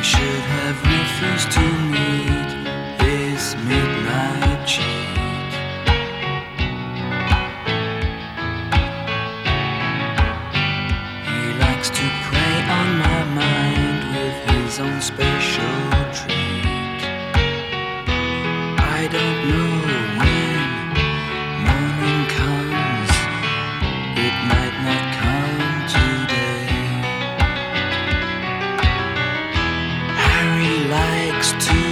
refuse to meet this midnight cheat. He likes to prey on my mind with his own special treat. I don't know likes to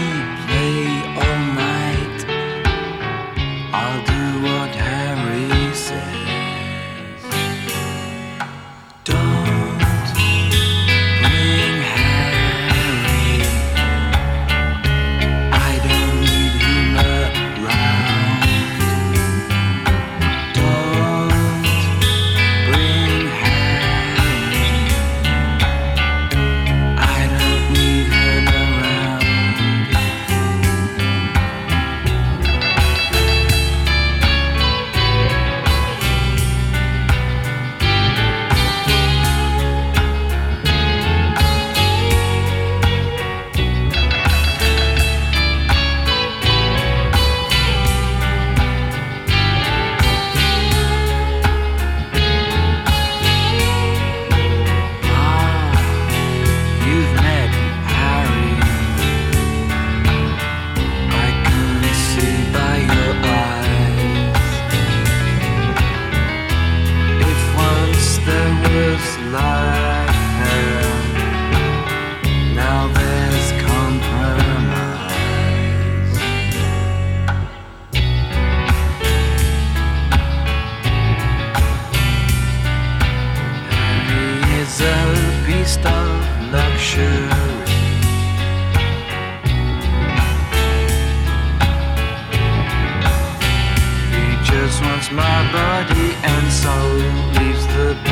beast of luxury. He just wants my body and soul, leaves the.